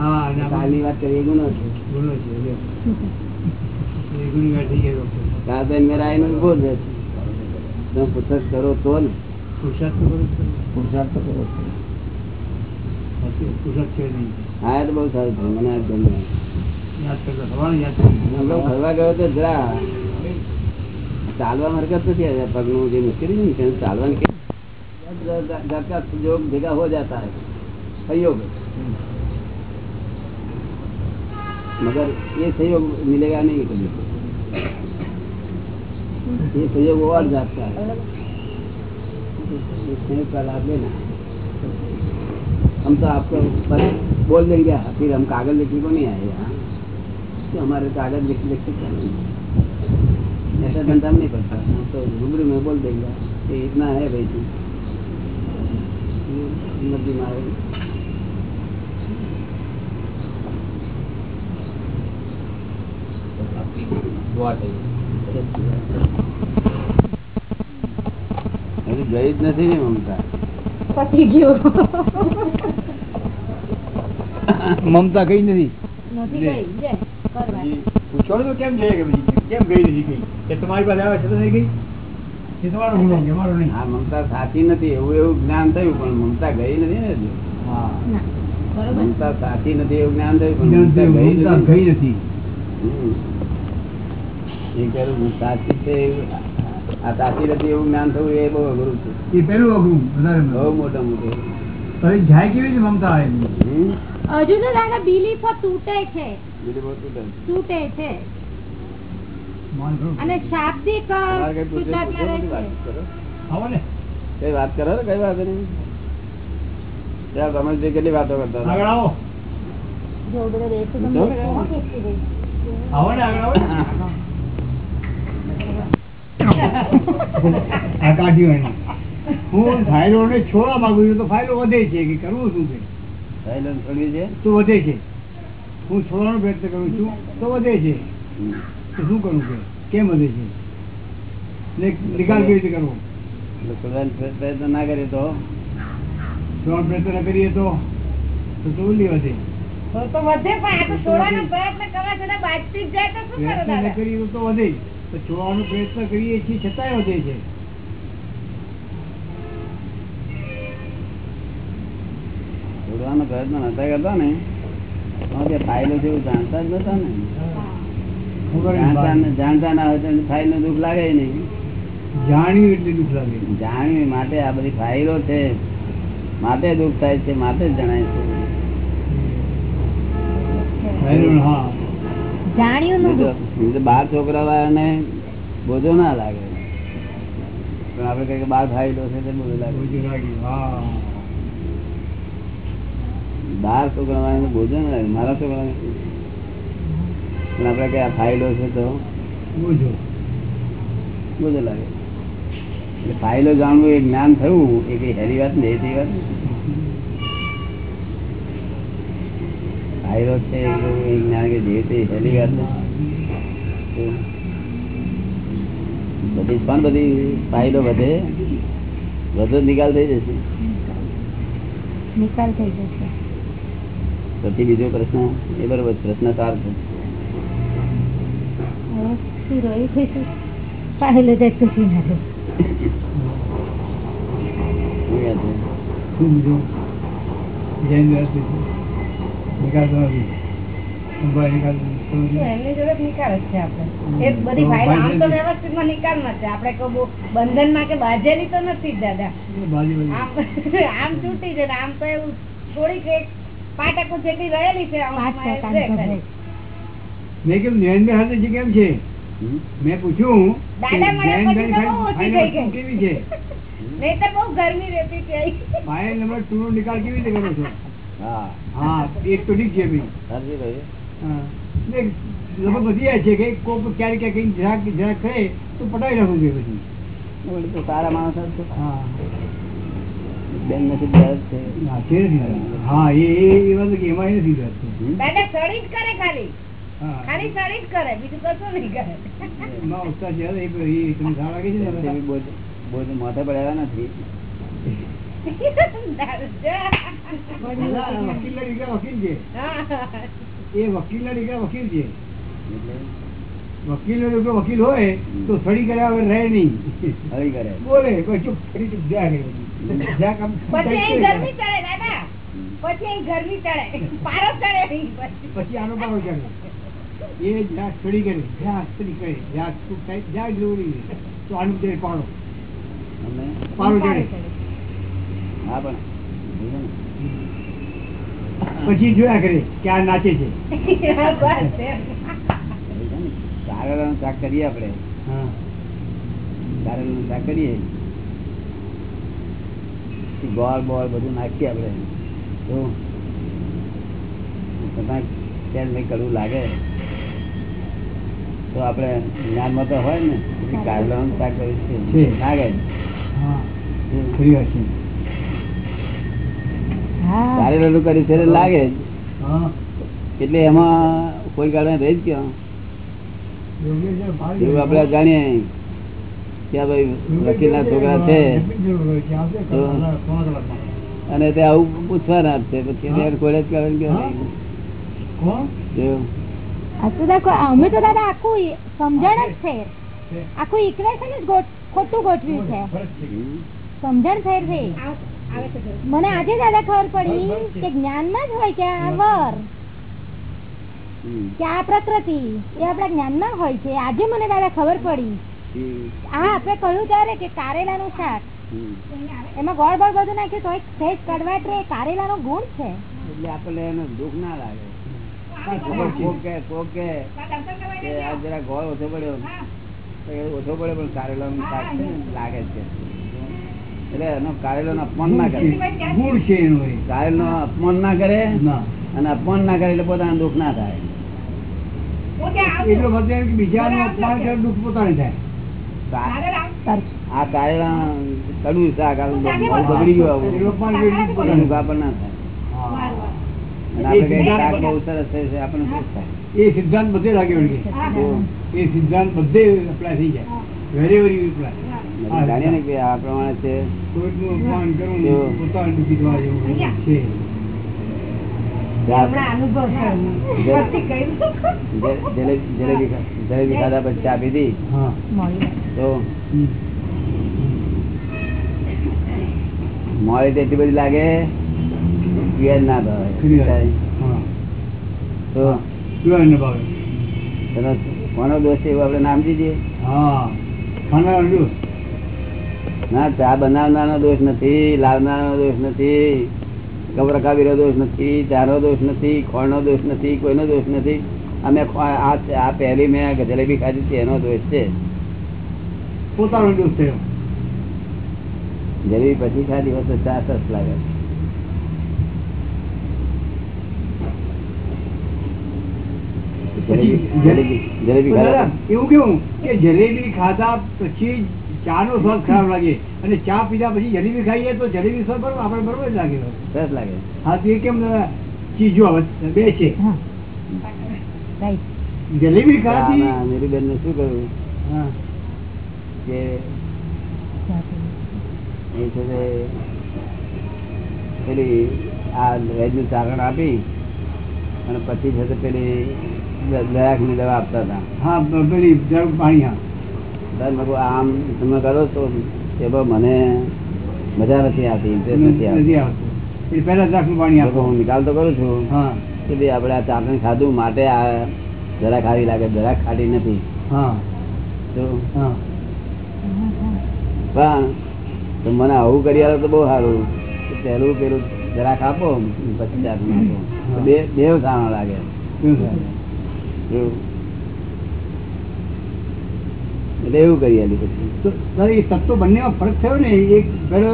કાલની ચાલવા હરકત નથી આવ્યા પગનું જે મુશ્કેલી ને ચાલવાની કે ભેગા હો જતા સહયોગ मगर ये सहयोग मिलेगा नहीं कभी ये सहयोग और जाता है। लाभ लेना हम तो आपको बस बोल देंगे फिर हम कागज़ लिखने को नहीं आए यहाँ। तो हमारे कागज़ लिख लिख के चलेंगे ऐसा धंधा नहीं पड़ता हम तो रूबरू में बोल देंगे इतना है भाई तू। नदी मारे હજુ ગઈ જ નથી ને મમતા? પતી ગયું. મમતા કઈ નથી? નથી ગઈ. જય કરવા પૂછો તો કેમ જઈએ કેમ ગઈ નથી ગઈ? તમારી પાસે આવે છે તો નહીં. ગઈ મમતા સાચી નથી. એવું એવું જ્ઞાન થયું પણ મમતા ગઈ નથી ને હા. ના મમતા સાચી નથી એવું જ્ઞાન થયું પણ મમતા ગઈ નથી. ગઈ નથી હમ. એ કહ્યું સાચી છે આ સાચી નથી એવું જ્ઞાન થયું એ બહુ અઘરું છે. એ પહેલું અઘરું બહુ મોટા મોટું હવે જાય કેવી રીતે મમતા આવે હજુ તો દાદા બિલીફો તૂટે છે. બીજું તૂટે તૂટે છે. અને શાબ્દિક તમારે કઈ પૂછે- શુદ્ધાત્મા પૂછે રહે છે. વાત કરો. ને? કઈ વાત નહીં. તમે જે કેટલી વાતો કરતા આગળ આવો. જો જો. ને આગળ આવો. આ કાઢ્યું એને. હું ફાઇલો ને છોડવા માંગુ છું તો ફાઇલો વધે છે કે કરવું શું છે? સાયલન્ટ છોડવી છે? તો વધે છે. હું છોડવાનો પ્રયત્ન કરું છું તો વધે છે. તો શું કરવું કે કેમ વધે છે? નિકાલ કેવી રીતે કરવો? પ્રયત્ન ના કરીએ તો? છોડવાનો પ્રયત્ન કરીએ તો? તો તો વધે. તો તો વધે પણ આ તો છોડવાનો પ્રયત્ન કરવા છતાં બાજતી જાય તો શું કરો પ્રયત્ન ન દાદા? કરીએ તો વધે. તો છોડવાનો પ્રયત્ન કરીએ છીએ છતાંય વધે છે. છોડવાનો પ્રયત્ન નતા કરતા ને. જે ફાઇલો છે એવું જાણતા જ નતા ને. જાણતા બાપ. ને- જાણતા ના હોય તો ફાઇલનું દુઃખ લાગે નહીં. જાણ્યું એટલે દુઃખ લાગે. જાણ્યું માટે આ બધી ફાઇલો છે. માટે દુઃખ થાય છે માટે જ જણાય છે. હા. જાણ્યું બાર છોકરા વાળાને બોજો ના લાગે. પણ આપડે કઈ બાર ફાઇલો છે બાર છોકરા વાળાને બોજો ના લાગે મારા છોકરા પણ આપડે કઈ આ ફાઇલો છે તો બોજો. બોજો લાગે. એટલે ફાઇલો જાણવું એ જ્ઞાન થયું એ કઈ હેરી વાત ને એ વાત? ફાઇલો છે જ્ઞાન કે જે તે હેલી વાત બધી પણ બધી ફાયદો વધે વધુ નિકાલ થઈ જશે નિકાલ થઈ જશે પછી બીજો પ્રશ્ન એ બરોબર પ્રશ્ન સાર છે પહેલે જૈન નથી માં બંધન કે તો નથી દાદા. આમ છૂટી છે આમ તો એવું જેટલી રહેલી છે કેમ નયનભાઈ સાથે છે કેમ છે? મેં પૂછ્યું. કેવી છે? નહીં તો બહુ ગરમી રહેતી છે ફાઇલ નંબર ટુ નો નિકાલ કેવી રીતે કરો છો? હા. હા એક તો ઠીક છે ભાઈ સાચી કહ્યું. હા. ને લગભગ બધી જાય છે કે કોક ક્યારેક ક્યાંક જરાક જરાક કરે તો પટાવી નાખવું જોઈએ પછી. તો સારા માણસ જ હા. બેન નથી બે છે. હા, છે હા એ એ એ વાત કે એમાં નથી વાત દાદા સળી જ કરે ખાલી. ખાલી સળી જ કરે બીજું કશું નહીં કરે. એમાં ઉસ્તાદ છે, એ એ સારા લાગે છે ને? તે બોજ બોજ માથે પડ્યા નથી. વકીલ દીકરા વકીલ છે. વકીલ નો વકીલ હોય તો સડી કર્યા વગર રહે નહીં. બોલે કોઈ ચૂપ ફરી ચૂપ જા પછી. આનો પારો ચડે. એ જ્યાં સ્ટડી કરે જ્યાં સ્ટડી કરે. જ્યાં ચૂપ થાય જ્યાં જરૂરી. તો આનું પાડો. ચડે. ચડે. હા પણ પછી જોયા કરે કે આ નાચે છે? કારેલાનું શાક કરીએ આપણે. હા. કારેલાનું શાક કરીએ. ગોળ બોળ બધું નાખીએ આપણે. તો નહીં કડવું લાગે? તો આપણે જ્ઞાનમાં તો હોય ને પછી શાક છે. લાગે? હા. ખરી વાત છે કારેલાનું કર્યું છે લાગે. એટલે એમાં કોઈ કારણે રહી જ ક્યાં? એવું આપણે જાણીએ કે છોકરા છે. અને તે આવું પૂછવાના છે પછી એને કારણ કે અમે તો દાદા આખું સમજણ જ છે. આખું ઇક્વેશન જ ખોટું ગોઠવ્યું છે. સમજણ થઈ. મને આજે દાદા ખબર પડી કે જ્ઞાનમાં જ હોય કે આ વર. કે આ પ્રકૃતિ એ આપણા જ્ઞાનમાં હોય છે. આજે મને દાદા ખબર પડી. આ આપણે કહ્યું ત્યારે કે કારેલાનું શાક. એમાં ગોળ ગોળ બધું નાખ્યું તો સહેજ કડવાટ રે કારેલા નો ગુણ છે. એટલે આપણને એનો દુઃખ ના લાગે. કોકે કોકે. જરા ગોળ ઓછો પડ્યો. ઓછો પડે પણ કારેલાનું શાક લાગે છે. એટલે એનો કારેલાનું અપમાન ના કરે. ગુણ છે એનો અપમાન ના કરે અને અપમાન ના કરે એટલે પોતાનું દુઃખ ના થાય. એટલો બધો એમ કે અપમાન કરે દુઃખ પોતાને થાય. આ કારેલા કડવું શાક બગડી ગયું આવું. આપણને ના થાય. એ સિદ્ધાંત બધે લાગે એ સિદ્ધાંત બધે અપ્લાય થઈ જાય. વેરી વેરી અપ્લાય જાણીએ ને કે આ પ્રમાણે છે. જલેબી જલેબી ખા- જલેબી ખાધા પછી ચા પીધી? તો? મોડી તો એટલી બધી લાગે ના ભાવે. તો? ભાવે. કોનો દોષ એવું આપડે નામ દીધીએ? હા. ના ચા બનાવનારનો દોષ નથી લાવનારનો દોષ નથી કબરકાવીનો દોષ નથી ચાનો દોષ નથી ખોળનો દોષ નથી કોઈનો દોષ નથી. અમે આ પહેલી મેં જલેબી ખાધી છે એનો દોષ છે. પોતાનો દોષ છે. જલેબી પછી ખાધી હોય તો ચા સરસ લાગે. જલેબી જલેબી ખાધા એવું કેવું કે જલેબી ખાધા પછી ચા નો સ્વાદ ખરાબ લાગે. અને ચા પીધા પછી જલેબી ખાઈએ તો જલેબી સ્વાદ બરોબર આપડે બરોબર જ લાગે. સરસ લાગે. હા તો એ કેમ ચીજો આવે, બે છે. જલેબી ખાતી મેરી બેન ને શું કહ્યું? કે એ છે તે પેલી આ વેજનું ચારણ આપી અને પછી છે તે પેલી દયાકની દવા આપતા હતા. હા પેલી જરૂર પાણી હા. આમ તમે કરો તો એ મને મજા નથી આવતી નથી આવતી. નથી આવતું. એ પહેલા દ્રાક્ષનું પાણી આપો હું નિકાલ તો કરું છું. કે ભાઈ આપણે આ ચાટણી ખાધું માટે આ જરાક ખાવી લાગે જરાક ખાટી નથી. હા. તો હા. પણ મને આવું કરી આવે તો બહુ સારું. કે પહેલું પેલું જરાક આપો પછી ચાટણી આપો. બે બે સારા લાગે? એવું. એટલે એવું કરી આલી પછી. તત્વો બંનેમાં ફરક થયો ને? એક પેલો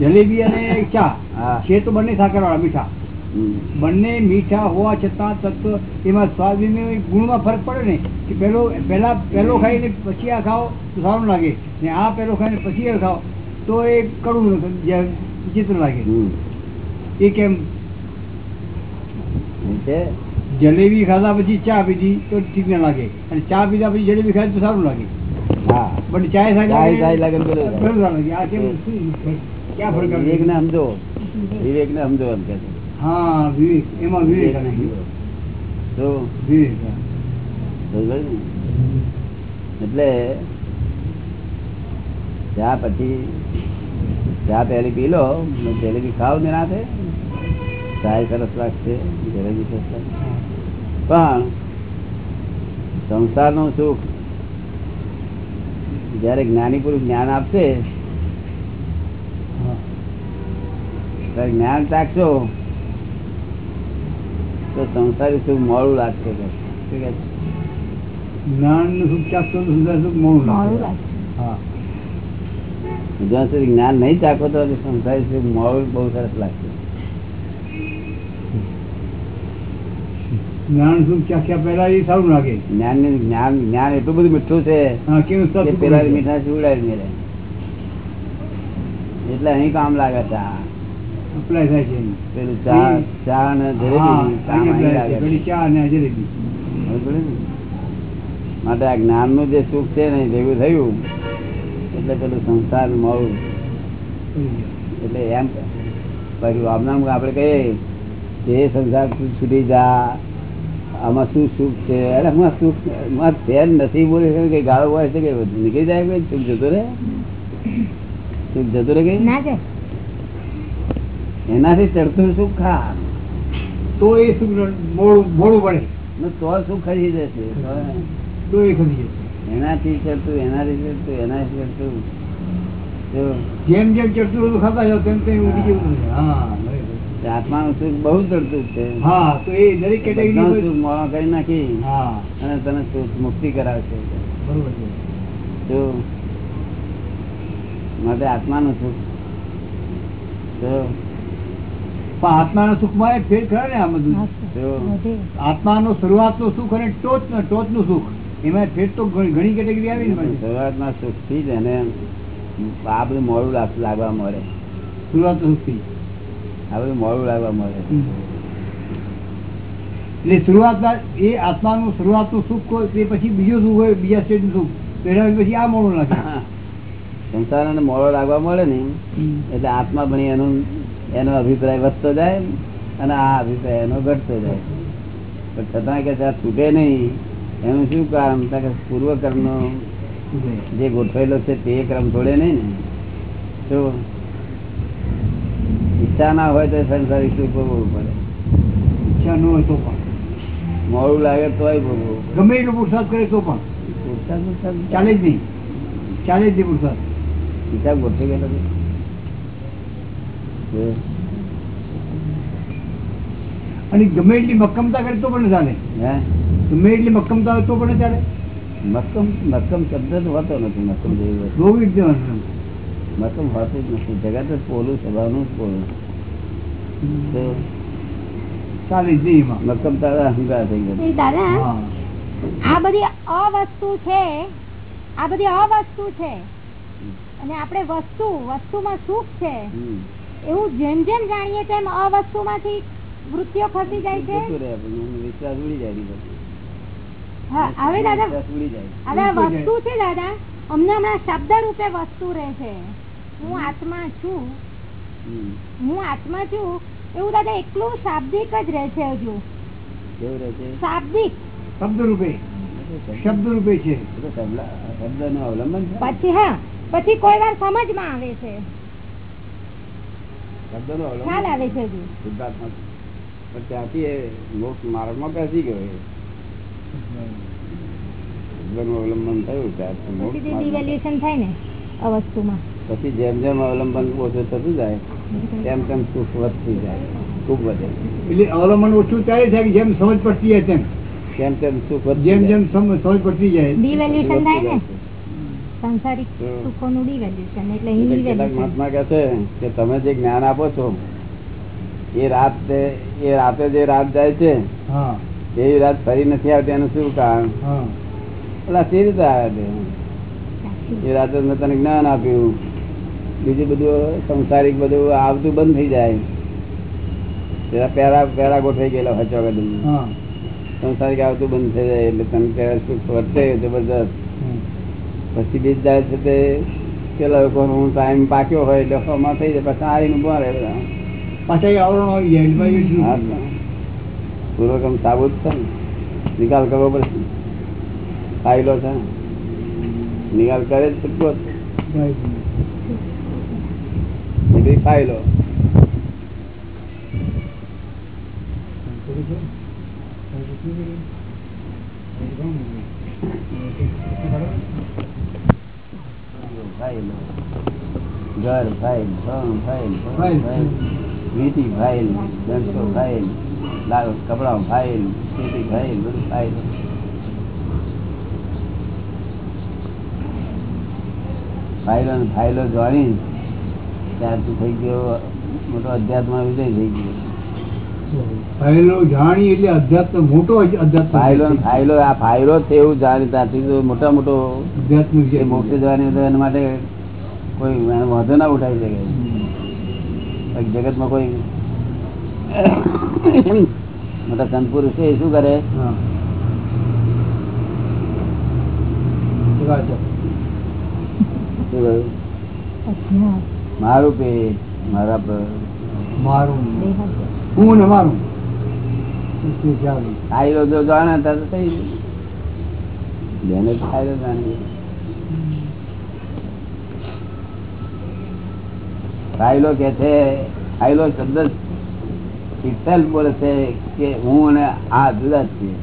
જલેબી અને ચા. છે તો બંને સાકરવાળા મીઠા. બંને મીઠા હોવા છતાં તત્વ એમાં સ્વાદ ગુણમાં ફરક પડે ને કે પેલો પહેલા પહેલો ખાઈને પછી આ ખાઓ તો સારું લાગે. ને આ પહેલો ખાઈને પછી આ ખાઓ તો એ કડવું વિચિત્ર લાગે. એ કેમ? જલેબી ખાધા પછી ચા પીધી તો ઠીક ના લાગે. અને ચા પીધા પછી જલેબી ખાધી તો સારું લાગે. હા બટ ચાય ચાય ચાય લાગે ને પેલું લાગે. પેલું સારું લાગે આ કેમ શું? ક્યાં ફરક આવે? વિવેક ને સમજો વિવેક ને સમજો એમ કે છે. હા વિવેક એમાં વિવેક વિવેકને અને સમજો. જો વિવેક હા. બરોબર ને? એટલે ચા પછી ચા પહેલી પી લો ને જલેબી ખાવ ને રાતે ચાય સરસ લાગશે જલેબી સરસ લાગશે પણ સંસારનું સુખ જયારે જ્ઞાની પુરુષ જ્ઞાન આપશે ત્યારે જ્ઞાન ચાખશો તો સંસારી સુખ મોડું લાગશે? જ્ઞાન સુખ ચાખતો તો સુંદર સુખ મોડું લાગશે. હા. જ્યાં સુધી જ્ઞાન નહીં ચાખો તો સંસારી સુખ મોડું બહુ સરસ લાગશે. જ્ઞાન સુખ ચાખ્યા પહેલા એ સારું લાગે. જ્ઞાન જ્ઞાન જ્ઞાન એટલું બધું મીઠું છે પેલા મીઠા ઉડાડી મેળે એટલે અહીં કામ લાગે ચા અપ્લાય થાય છે. પેલું ચા ચા ને જલેબી ચા ને જલેબી? માટે આ જ્ઞાનનું જે સુખ છે ને જેવું ભેગું થયું એટલે પેલું સંસાર મળું એટલે એમ આમનામ આપણે કહીએ જે સંસાર છૂટી જા આમાં શું સુખ છે? અરે હું સુખ મારે ફેર નથી બોલી કે ગાળો હોય છે કે નીકળી જાય કે સુખ જતો રહે? સુખ જતો રહે કઈ? એનાથી ચડતું સુખ ખા? તો એ સુખ મોડું મોડું પડે. તો સુખ ખરી જશે. તો એ ખરી જશે. એનાથી ચડતું એનાથી ચડતું એનાથી ચડતું. જેમ જેમ ચડતું બધું ખાતા જાવ તેમ તેમ ઉડી જેવું હા. આત્માનું સુખ બહુ જડતું છે. હા તો એ દરેક કેટેગરી સુખ મોળા કરી નાખી અને તને સુખ મુક્તિ કરાવશે. બરોબર છે. જો માટે આત્માનું સુખ. પણ આત્માના સુખમાં એક ફેર ખરા ને આ બધું આત્મા નું આત્માનો શરૂઆતનું સુખ અને ટોચ ટોચનું સુખ. એમાં ફેર તો ઘણી ઘણી કેટેગરી આવી ને. શરૂઆતના સુખથી જ એને આ બધું મોડું લાગ- લાગવા મળે. શરૂઆતનું સુખથી. બધું મોડું લાગવા મળે. એટલે શરૂઆતમાં એ આત્માનું શરૂઆતનું સુખ હોય તે પછી બીજું સુખ હોય બીજા સ્ટેજનું સુખ એના પછી આ મોડું લાગે. સંસાર અને મોડો લાગવા મળે ને એટલે આત્મા ભણી એનું એનો અભિપ્રાય વધતો જાય અને આ અભિપ્રાય એનો ઘટતો જાય. પણ છતાં કે ત્યાં છૂટે નહીં એનું શું કારણ? કે પૂર્વ કર્મનો જે ગોઠવેલો છે તે ક્રમ થોડે નહીં ને. તો ઈચ્છા ના હોય તો સંસારિક સુખ ભોગવવું પડે. ઈચ્છા ન હોય તો પણ. મોડું લાગે તોય ભોગવવું ગમે એટલો પુરસાદ કરે તો પણ. પુરસાદ પુરસાદ ચાલે જ નહીં. ચાલે જ નહીં પુરસાદ. હિસાબ ગોઠવી ગયેલો. અને ગમે એટલી મક્કમતા કરે તો પણ ચાલે. હે? ગમે એટલી મક્કમતા હોય તો પણ ચાલે. મક્કમ મક્કમ શબ્દ હોતો નથી મક્કમ જેવી બહુ રોવી મક્કમ હોતું જ નથી. જગત જ પોલું સ્વભાવનું જ પોલું. તો ચાલે જ નહીં એમાં મક્કમ તારા અહંકાર થઈ ગયો. દાદા આ બધી અવસ્તુ છે આ બધી અવસ્તુ છે. અને આપણે વસ્તુ વસ્તુમાં સુખ છે. એવું જેમ જેમ જાણીએ તેમ અવસ્તુમાંથી વૃત્તિઓ ખસી જાય છે. વિશ્વાસ ઉડી જાય હા હવે દાદા જાય. હવે વસ્તુ છે દાદા અમને હમણાં શબ્દ રૂપે વસ્તુ રહે છે. હું આત્મા છું. હું આત્મા છું. એવું દાદા એકલું શાબ્દિક જ રહે છે હજુ. કેવું રહે છે? શાબ્દિક. શબ્દ રૂપે શબ્દ રૂપે છે શબ્દ- નું અવલંબન પછી હા. પછી કોઈ વાર સમજમાં આવે છે. ખ્યાલ આવે છે હજુ. શુદ્ધાત્મા. પણ ત્યાંથી એ મોક્ષ માર્ગમાં બેસી ગયો અવલંબન થયું ત્યારથી થાય ને આ વસ્તુમાં. પછી જેમ જેમ અવલંબન ઓછું થતું જાય તેમ તેમ સુખ વધતું જાય ખૂબ વધે. એટલે અવલંબન ઓછું ત્યારે થાય કે જેમ સમજ પડતી જાય તેમ? તેમ તેમ સુખ જેમ જેમ સમજ પડતી જાય. ડિવેલ્યુશન થાય ને? સંસારિક સુખોનું ડિવેલ્યુએશન એટલે કેટલાક મહાત્મા કહે છે કે તમે જે જ્ઞાન આપો છો એ રાત એ રાતે જે રાત જાય છે હા. એ રાત ફરી નથી આવતી એનું શું કારણ? એટલે તે સી રીતે આવ્યા એ રાતે મેં તને જ્ઞાન આપ્યું. બીજું બધું સંસારિક બધું આવતું બંધ થઈ જાય પેલા પેરા પેરા ગોઠવાઈ ગયેલા હોય ચોગડું સંસારિક આવતું બંધ થઈ જાય એટલે તમે પેલા સુખ વર્તે જબરદસ્ત પછી બીજ જાય છે તે પેલા લોકોનું ટાઈમ પાક્યો હોય એટલે થઈ જાય પછી આવીને ઊભા રહે બધા. પાછા આવરણ આવી જાય? હા. પૂર્વક્રમ સાબુત છે ને. નિકાલ કરવો પડશે. ફાઇલો છે. નિકાલ કરે જ છૂટકો જ. બધી ફાઇલો ફાઇલો ઘર file form file file. File વીટી file દંડો ફાઇલ લાલ કપડા ફાઇલ ખેતી ફાઇલ બધું ફાઇલ ફાઇલો ને ફાઇલો જોડી ત્યારથી થઈ ગયો મોટો અધ્યાત્મ વિજય થઈ ગયો. ફાઇલો જાણી એટલે અધ્યાત્મ મોટો અધ્યાત્મ ફાઇલો ફાઇલો આ ફાઇલો છે એવું જાણી ત્યાંથી મોટા મોટો અધ્યાત્મ એ મોક્ષ જવાની તો એના માટે કોઈ એનો વાંધો ના ઉઠાવી શકે. જગતમાં કોઈ મોટા સંત પુરુષ છે એ શું કરે. શું કહ્યું? મારું પેટ મારા મારું હું ને મારું? ખાયલો જો જાણે તો થઈ. જેને ખાયલો જાણે. ખાયલો કે છે ખાયલો શબ્દ itself બોલે છે કે હું અને આ જુદા જ છીએ.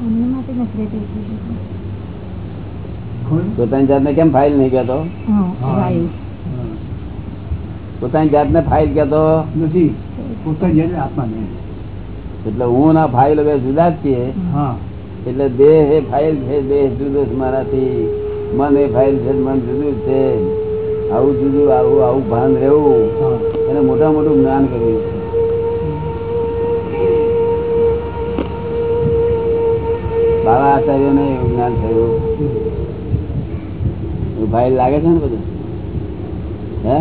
હું માટે. ખરું? પોતાની જાતને કેમ ફાઇલ નહીં કહેતો. પોતાની જાતને ફાઇલ કહેતો? નથી. પોતાની એટલે હું ના ફાઇલ હવે જુદા જ છીએ. એટલે દેહ એ ફાઇલ છે દેહ જુદો છે મારાથી. મન એ ફાઇલ છે મન જુદું છે. આવું જુદું આવું આવું ભાન રહેવું. એને મોટા મોટું જ્ઞાન કર્યું છે. બાબા આચાર્યોને એવું જ્ઞાન થયું. ફાઇલ લાગે છે ને બધું? હે?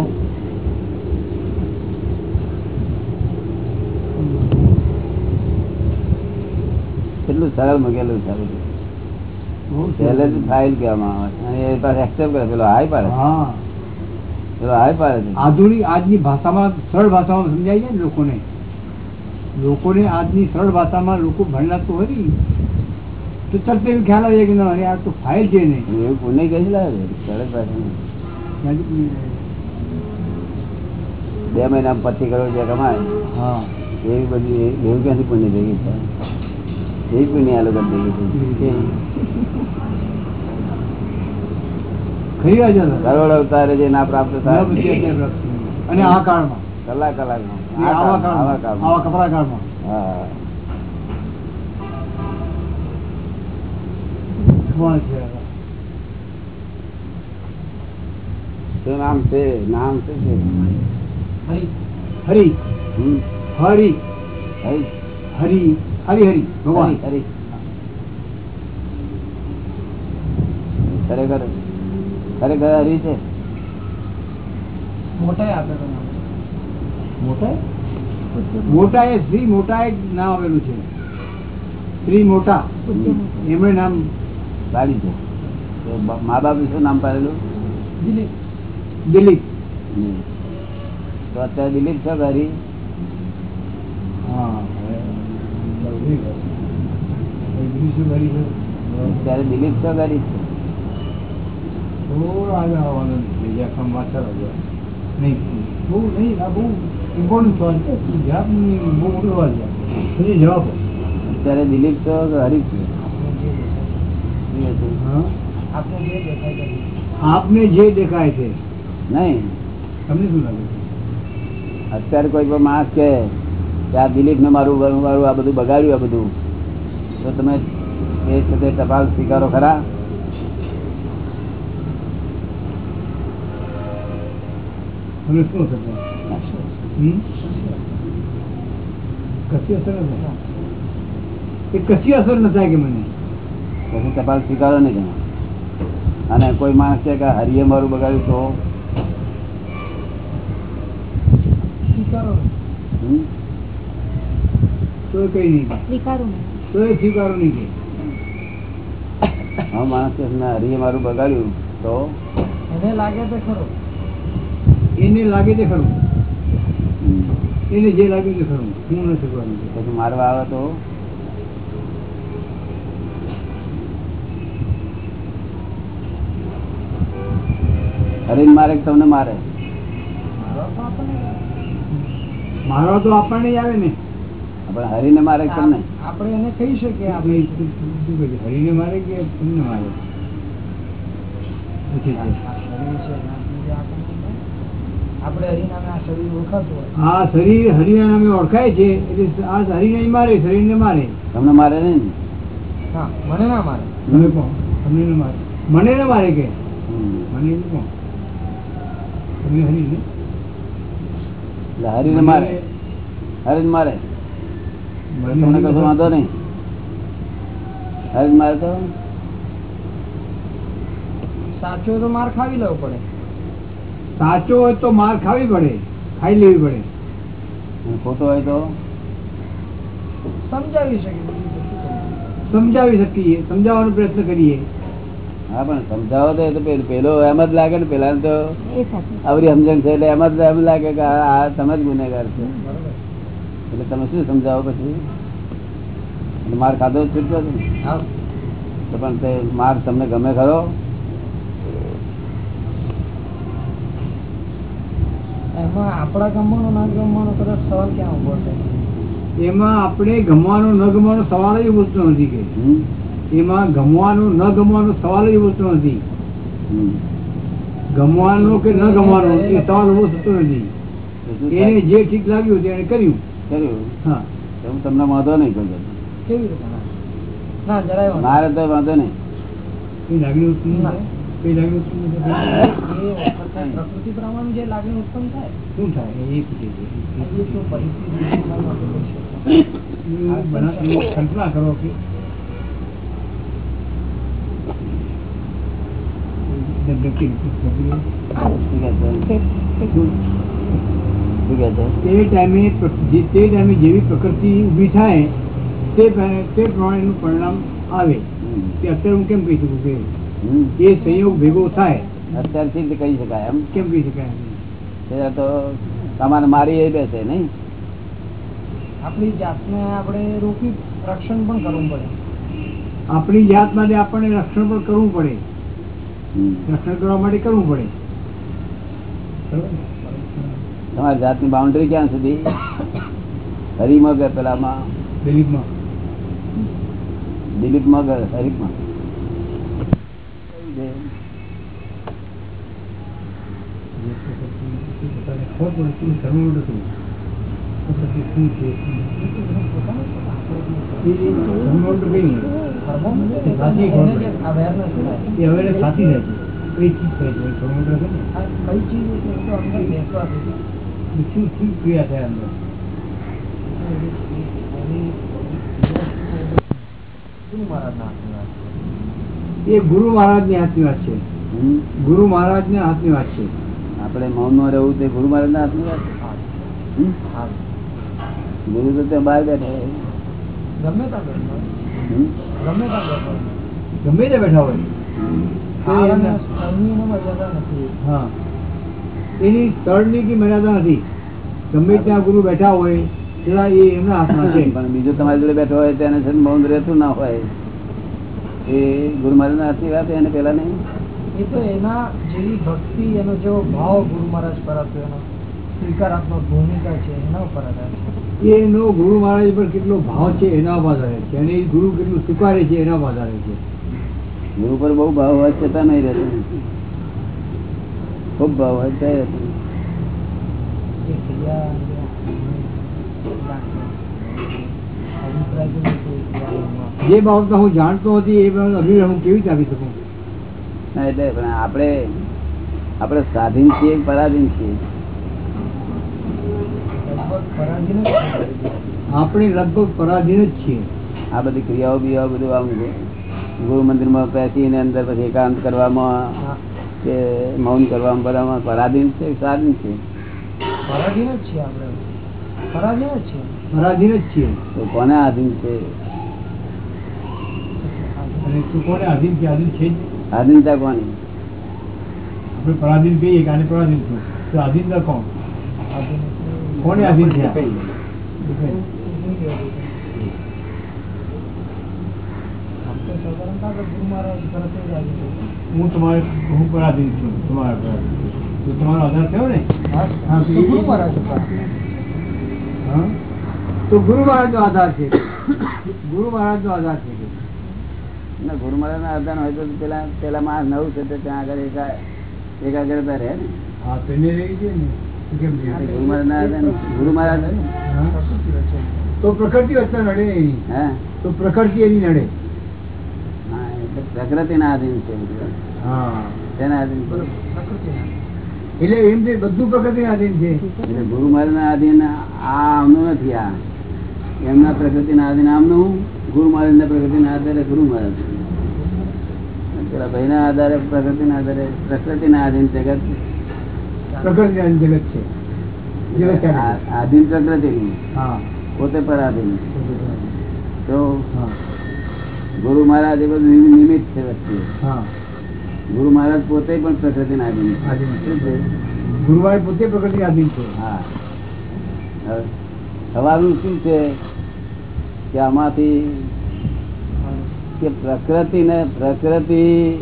કેટલું સરળ મૂકેલું છે બધું? બહુ પહેલે સરસ. જ ફાઇલ કહેવામાં આવે અને એ પાસે એક્સેપ્ટ કરે પેલો હાય પાડે હા. પેલો હાય પાડે છે. આધુનિક આજની ભાષામાં સરળ ભાષામાં સમજાય છે ને લોકોને? લોકોને આજની સરળ ભાષામાં લોકો ભણેલા તો હોય તો તરત એવું ખ્યાલ આવે કે ના આ તો ફાઇલ છે ને એવું પુણ્ય કઈ લાવે. બે મહિના પચીસ કરોડ રૂપિયા કમાય હા. એવી બધી એવું ક્યાંથી પુણ્ય ભેગી થાય એવી પુણ્ય આ લોકો ભેગી થઈ. કરોડ અવતારે જે ના પ્રાપ્ત થાય. અને આ કાળમાં. કલાક કલાકમાં. આવા કાળમાં. આવા. કપરા કાળમાં. હા. વાત છે. શું નામ છે? નામ શું છે? હરી. હરી. હરી. હરી. હરી. હરી ભગવાન. હરી ખરેખર ખરેખર હરી છે? મોટા એ શ્રી મોટા એ નામ આવેલું છે. શ્રી મોટા. એમણે નામ સારી છે. તો મા બાપ શું નામ પાડેલું? દિલીપ. દિલીપ. તો અત્યારે દિલીપ છો ઘરી અત્યારે દિલીપ છો ઘરી અત્યારે દિલીપ તો હરીફ છે? આપને જે દેખાય છે. નહીં. તમને શું લાગે છે? અત્યારે કોઈ પણ માણસ કે આ દિલીપ ને મારું મારું મારું આ બધું બગાડ્યું આ બધું તો તમે એ સાથે ટપાલ સ્વીકારો ખરા? તમને શું થશે હમ? કશી અસર ન થાય એ કશી અસર ન થાય કે મને? પછી ટપાલ સ્વીકારો નહીં તમે અને કોઈ માણસ છે કે હરિએ મારું બગાડ્યું તો? હમ? તો કઈ નહીં કહે. તો સ્વીકારો નહીં હા માણસ કે મારું બગાડ્યું તો? એને લાગે તો ખરો. એને લાગે તે ખરું. એને જે લાગે તે ખરું. હું નથી કરવાનું. પછી મારવા આવે તો? હરીને મારે તમને મારે? મારો તો આપણને આવે ને આપણે હરીને મારે તમને? આપણે એને કહી શકીએ આપણે? હરીને મારે કે તમને મારે? પૂછે છે આપણે હરિનામે આ શરીર ઓળખાતું આ શરીર હરિના નામે ઓળખાય છે એટલે આ હરીને જ મારે શરીરને મારે. તમને મારે નહીં ને? મને ના મારે. મને કહો તમને મારે. મને ન મારે કે. મને કોણ હરીને મારે. હરીને મારે. તમને કશો વાંધો નહીં. હરીને મારે તો. સાચો તો માર ખાવી લેવો પડે. સાચો હોય તો માર ખાવી પડે. ખાઈ લેવી પડે. ખોટો હોય તો? સમજાવી શકે બીજું તો શું કરવાનું? સમજાવી શકીએ. સમજાવવાનો પ્રયત્ન કરીએ. હા પણ સમજાવો તો પેલો એમ જ લાગે ને પેલા તો એ આવરી સમજણ છે એટલે એમ જ એમ લાગે કે આ તમે જ ગુનેગાર છે. એટલે તમે શું સમજાવો પછી? માર ખાધો છૂટતો છે તો પણ તે માર તમને ગમે ખરો? એમાં આપણા ગમવાનો ના ગમવાનો કદાચ સવાલ ક્યાં ઊભો છે એમાં આપણે ગમવાનો ન ગમવાનો સવાલ જ ઊભો નથી કે? એમાં ગમવાનું ન ગમવાનો સવાલ જ ઊભો નથી. ગમવાનું કે ન ગમવાનો એ સવાલ ઊભો થતો નથી. એને જે ઠીક લાગ્યું એને કર્યું. કર્યું. હા. તમને વાંધો નહીં વાંધો મારે તો વાંધો નહીં. કઈ લાગણી ઉત્પન્ન થાય? કઈ લાગણી ઉત્પન્ન પ્રકૃતિ પ્રમાણે જે લાગણી ઉત્પન્ન થાય. શું થાય? એ પૂછે છે? કલ્પના કરો કે વ્યક્તિ શું કહે છે? શું કહે છે તે ટાઈમે જે- તે ટાઈમે જેવી પ્રકૃતિ ઊભી થાય તે પ્રમાણે તે પ્રમાણેનું પરિણામ આવે. તે અત્યારે હું કેમ કહી શકું કે એ સંયોગ ભેગો થાય? અત્યારથી કહી શકાય એમ. કેમ કહી શકાય? તો તમારે મારી એ બેસે નહીં. આપણી જાતને આપણે રોકી રક્ષણ પણ કરવું પડે. આપણી જાત માટે આપણને રક્ષણ પણ કરવું પડે. રક્ષણ કરવા માટે કરવું પડે. તમારી જાતની બાઉન્ડ્રી ક્યાં સુધી? હરીમાં કે પેલામાં. દિલીપમાં. દિલીપમાં કે હરીફમાં? ખબર પડે શું શું? શું છે? એ થર્મોમીટર કઈ નહીં થર્મોમીટર એટલે સાચી એને ખબર જે પડે. awareness હોય, એ હવે સાચી જાય કઈ ચીજ થાય છે થર્મોમીટર છે ને કઈ ચીજ શું શું ક્રિયા થાય અંદર ગુરુ હાથની વાત છે. એ ગુરુ મહારાજની હાથની વાત છે હમ? ગુરુ મહારાજના હાથની વાત છે આપણે મૌનમાં રહેવું તે ગુરુ મહારાજના હાથની વાત. ગુરુ તો ત્યાં બહાર બેઠા. ગમે ત્યાં બેઠો ગમે ત્યાં બેઠો ગમે તે બેઠા હોય. હમ. કાળ અને સ્થળની એને મર્યાદા નથી. હા. એની સ્થળની કે મર્યાદા નથી. ગમે ત્યાં ગુરુ બેઠા હોય છતાં એ એમના હાથમાં છે. પણ બીજો તમારી જોડે બેઠો હોય તેને છે મૌન રહેતું ના હોય. એ ગુરુ મહારાજના હાથની વાત એને પેલા નહીં? એ તો એના જેવી ભક્તિ એનો જેવો ભાવ ગુરુ મહારાજ પર આપ્યો એનો. સ્વીકારાત્મક ભૂમિકા છે એના ઉપર આધાર છે. એનો ગુરુ મહારાજ પર કેટલો ભાવ છે એના આધારે છે. અને એ ગુરુ કેટલું સ્વીકારે છે એના આધારે છે. ગુરુ પર બહુ ભાવ હોય છતાં નહીં રહેતો. ખૂબ ભાવ હોય ત્યાં. જે બાબતમાં હું જાણતો હતી એ બાબત અભિપ્રાય હું કેવી રીતે આપી શકું? એટલે પણ આપણે આપણે સ્વાધીન છીએ પરાધીન છીએ લગભગ પરાધીન જ છે. આપણે લગભગ પરાધીન જ છીએ. આ બધી ક્રિયાઓ બીયાઓ બધું આમ ગુરુ મંદિરમાં બેસીને અંદર પછી એકાંત કરવામાં કે મૌન કરવામાં બધામાં પરાધીન છે સ્વાધીન છે. પરાધીન જ છીએ આપણે. પરાધીન જ છીએ. પરાધીન જ છીએ. તો કોને આધીન છે? કોને આધીન છે છે જ? આધીનતા કોની? આપણે પરાધીન કહીએ કે આને પરાધીન છું. તો આધીનતા કોણ? કોને આધીન. હું તમારે હું પરાધીન છું તમારા પર તમારો આધાર થયો ને? હા, હા, તો ગુરુ મહારાજ તો ગુરુ મહારાજ નો આધાર છે. ગુરુ મહારાજ નો આધાર છે. ના ગુરુ મહારાજ ના આધાર હોય તો પેલા પેલા માણસ નવું છે તો ત્યાં આગળ એકા એકાગ્રતા રહે ને. હા તેને રહી છે ને? ગુરુ મહારાજ ના આધાર ગુરુ મહારાજ હા? પ્રકૃતિ રચે. તો પ્રકૃતિ વચ્ચે નડે નહીં તો પ્રકૃતિ એની નડે. પ્રકૃતિ ના આધીન છે તેના આધીન છે. બરોબર, પ્રકૃતિના. એટલે એમ છે બધું પ્રકૃતિ આધીન છે. એટલે ગુરુ મહારાજ ના આધીન આ આમનું નથી આ. એમના પ્રકૃતિ ના આધીન આમનું ગુરુ મહારાજ ના પ્રકૃતિ ના આધારે ગુરુ મહારાજ. પેલા ભાઈ ના આધારે પ્રકૃતિ ના આધારે પ્રકૃતિ ના આધીન જગત આધીન જગત છે. પ્રકૃતિ હા. પોતે પર આધીન તો ગુરુ મહારાજ એ બધું નિમિત્ત છે વચ્ચે ગુરુ મહારાજ પોતે પણ પ્રકૃતિ ના આધીન ગુરુવારે પોતે પ્રકૃતિ આધીન છે. હા. સવાલનું શું છે? કે આમાંથી કે પ્રકૃતિ ને પ્રકૃતિ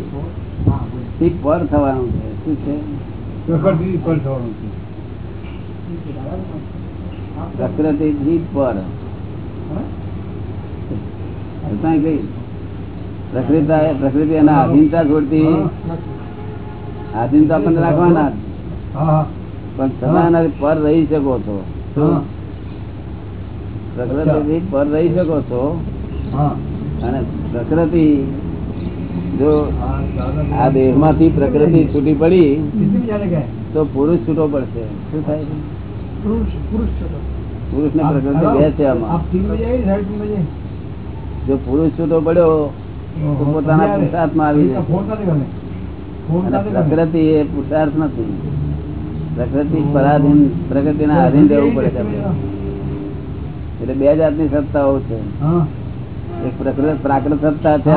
પર થવાનું છે. શું છે? પ્રકૃતિ પર થવાનું છે. પ્રકૃતિ જીત પર. પ્રકૃતિ પ્રકૃતિ એના આધીનતા છોડતી આધીનતા પણ રાખવાના. પણ તમે એના પર રહી શકો છો. પ્રકૃતિ પર રહી શકો છો. અને પ્રકૃતિ જો આ દેહમાંથી પ્રકૃતિ છૂટી પડી તો પુરુષ છૂટો પડશે. શું થાય પુરુષ ને પ્રકૃતિ બે છે જો પુરુષ છૂટો પડ્યો તો પોતાના પુરુષાર્થમાં આવી જાય. પ્રકૃતિ એ પુરુષાર્થ નથી. પ્રકૃતિ પરાધીન પ્રકૃતિ ના આધીન રહેવું પડે એટલે બે જાતની સત્તાઓ છે. એક પ્રકૃત પ્રાકૃત સત્તા છે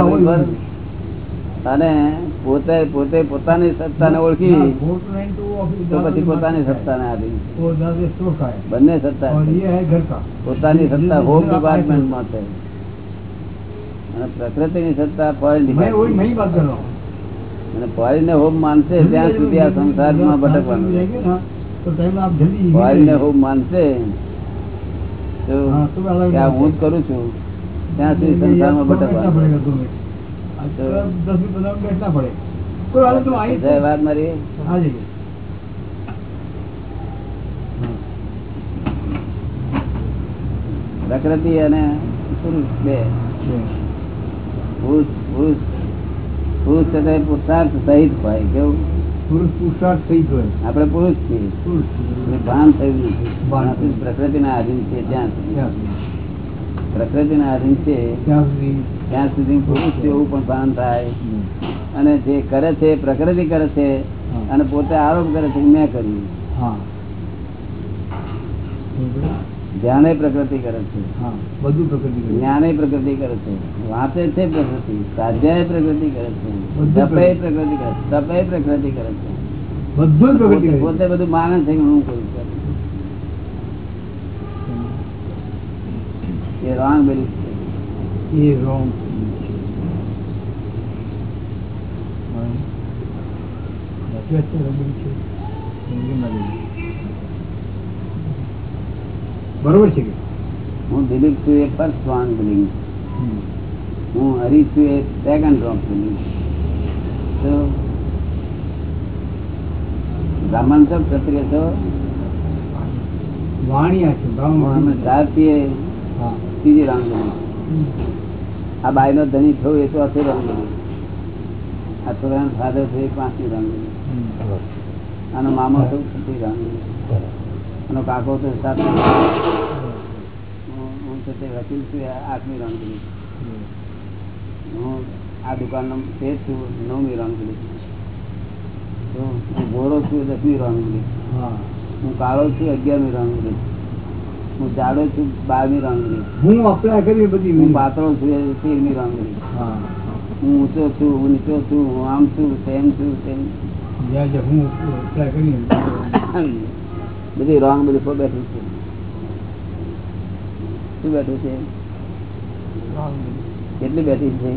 અને પોતે પોતે પોતાની સત્તાને ઓળખી તો પછી પોતાની સત્તાને આપી બંને સત્તા પોતાની સત્તા હોમ ડિપાર્ટમેન્ટમાં છે. અને પ્રકૃતિની સત્તા અને ફોરેન ને હોમ માનશે ત્યાં સુધી આ સંસારમાં ભટકવાનું ફોરેન ને હોમ માનશે. હું જ કરું છું. ત્યાં સુધી સંસારમાં ભટકવાનું પ્રકૃતિ અને પુરુષ બે? પુરુષ પુરુષ પુરુષ છે પુરુષાર્થ સહિત હોય કેવું? પુરુષ પુરુષાર્થ થઈ ગયો આપણે પુરુષ છીએ. એટલે ભાન થયું નથી. પ્રકૃતિના આધીન છે ત્યાં સુધી. પ્રકૃતિના આધીન છે ત્યાં સુધી ત્યાં સુધી પુરુષ એવું પણ ભાન થાય. અને જે કરે છે પ્રકૃતિ કરે છે અને પોતે આરોપ કરે છે મેં કર્યું. ધ્યાને પ્રકૃતિ કરે છે. બધું પ્રકૃતિ જ્ઞાને પ્રકૃતિ કરે છે. વાંચે છે પ્રકૃતિ. સ્વાધ્યાય પ્રકૃતિ કરે છે. તપે પ્રકૃતિ. કરે છે. તપે પ્રકૃતિ કરે છે. બધું પ્રકૃતિ પોતે- બધું માને છે હું કરું છું એ રોંગ બિલીફ એ. હા. છે. બરોબર છે કે હું દિલીપ છું એ ફર્સ્ટ રોંગ બિલીફ હમ. હું હરી છું એ સેકન્ડ રોંગ બિલીફ તો બ્રાહ્મણ છો ક્ષત્રિય છો વાણિયા છે બ્રાહ્મણ હા ત્રીજી રોંગ બિલીફ આ બાઈ નો ધણી થયો એ તો રોંગ રંગ આ છોકરાનો ફાધર થયો એ પાંચમી રોંગ આનો મામો તો છઠ્ઠી રોંગ આનો કાકો તો સાતમી હું હું તો તે વકીલ છું આઠમી રંગ બિલીફ હું આ દુકાનનો તે છું નવમી રંગ બિલીફ તો હું ગોરો છું દસમી રંગ બિલીફ હું. કાળો છું અગિયારમી રંગ બિલીફ હું જાડો છું બારમી રોંગ બિલીફ હું અપ્લાય કરી બધી હું પાતળો છું તેરમી રોંગ હું ઊંચો છું હું નીચો છું હું આમ છું તેમ છું તેમ. બધી કરી બધી રોંગ બેઠું છું. શું બેઠું છે? કેટલી બેઠી છે?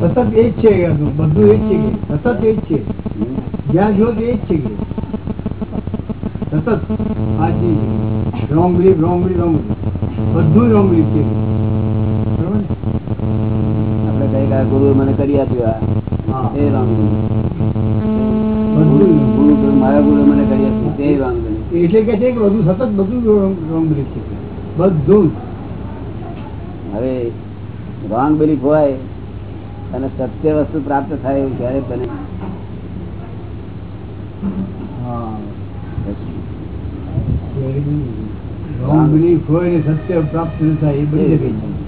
સતત એ જ છે બધું એ જ છે. કે સતત એ જ છે. જ્યાં જો એ જ છે. કે સતત આ wrong belief wrong belief wrong બધું રોંગ બિલીફ છે? આપણે ગઈકાલે ગુરુએ મને કરી આપ્યું આ. એ રોંગ બધું ગુરુ ગુરુ મારા ગુરુએ મને કરી આપ્યું તે રોંગ એટલે કે છે કે બધું સતત બધું રોંગ બિલીફ છે. બધું હવે રોંગ બિલીફ હોય અને સત્ય વસ્તુ પ્રાપ્ત થાય એવું ક્યારે બને? હા. રોંગ બિલીફ હોય ને સત્ય પ્રાપ્ત ન થાય એ બની શકે છે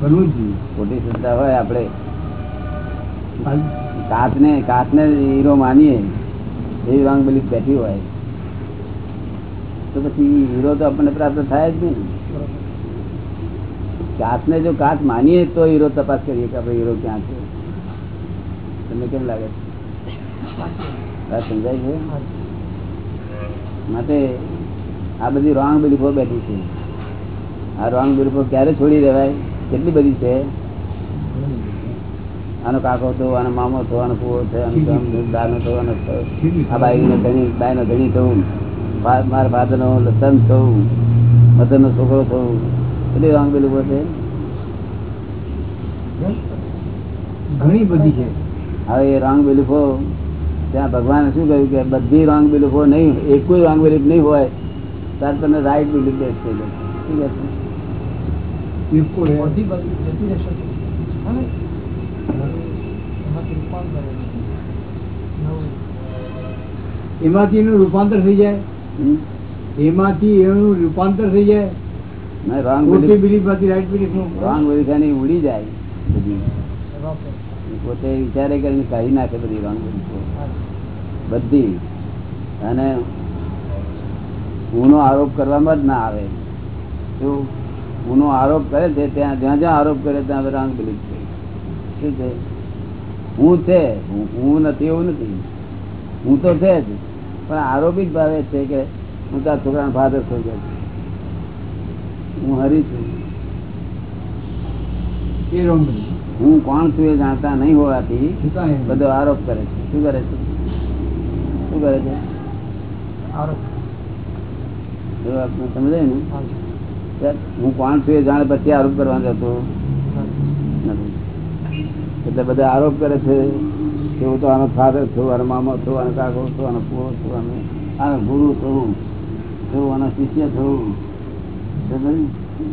બનવું જ જોઈએ ખોટી શ્રદ્ધા હોય આપણે. આ- કાચને કાચને હીરો માનીએ એવી રોંગ બિલીફ બેઠી હોય. તો પછી હીરો તો આપણને પ્રાપ્ત થાય જ નહીં. કાચને જો કાચ માનીએ તો હીરો તપાસ કરીએ કે આપણે હીરો ક્યાં છે. તમને કેમ લાગે? છે. વાત સમજાય છે? માટે આ બધી રોંગ બિલીફો બેઠી છે. આ રોંગ બિલીફો ક્યારે છોડી દેવાય? કેટલી બધી છે? આનો કાકો થયો આનો મામો થયો આનો કુવો થયો આનો થયું, આનો. આ બાઈનો ધણી બાઈનો ધણી ભા- મારા ફાધરનો સન થવું. મધરનો છોકરો થવું. એટલી રોંગ બિલીફો છે? ઘણી બધી છે. હવે એ રોંગ બિલીફો ત્યાં ભગવાને શું કહ્યું કે બધી રોંગ બિલીફો નહીં એક રોંગ બિલીફ નહીં હોય. ત્યારે તમને રાઈટ બિલીફ બેસશે શું કહે છે? એક કોઈ બધી બાજુ જતી રહેશે. હા ને? એમાંથી એનું રૂપાંતર થઈ જાય? એમાંથી એનું રૂપાંતર થઈ જાય? રોંગ બિલીફ બિલીફમાંથી રાઈટ બિલીફનું. રોંગ બિલીફ ઉડી જાય બધી. પોતે વિચારે કરીને કાઢી નાખે બધી રોંગ બિલીફો બધી. અને હુંનો આરોપ કરવામાં જ ના આવે. શું હુંનો આરોપ કરે છે ત્યાં જ્યાં જ્યાં આરોપ કરે ત્યાં બધા બિલીફ છે. શું છે? હું છે? હું- નથી એવું નથી. હું તો છે જ. પણ આરોપી જ ભાવે છે કે હું તાર છોકરાનો ફાધર થઈ ગયો છું. હું હરી છું. હું કોણ છું એ જાણતા નહીં હોવાથી બધો આરોપ કરે છે. શું કરે છે? શું કરે છે? આરોપ. આપણે સમજાય ને? હું કોણ છું એ જાણે પછી આરોપ કરવાનો હતો. નથી એટલે બધા આરોપ કરે છે કે હું તો આનો ફાધર છું આનો મામો છું આનો કાકો છું આનો પુઓ છું આનો આનો ગુરુ છું છું આનો શિષ્ય છું.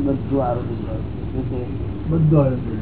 બધું આરોપ બધું આરોપ.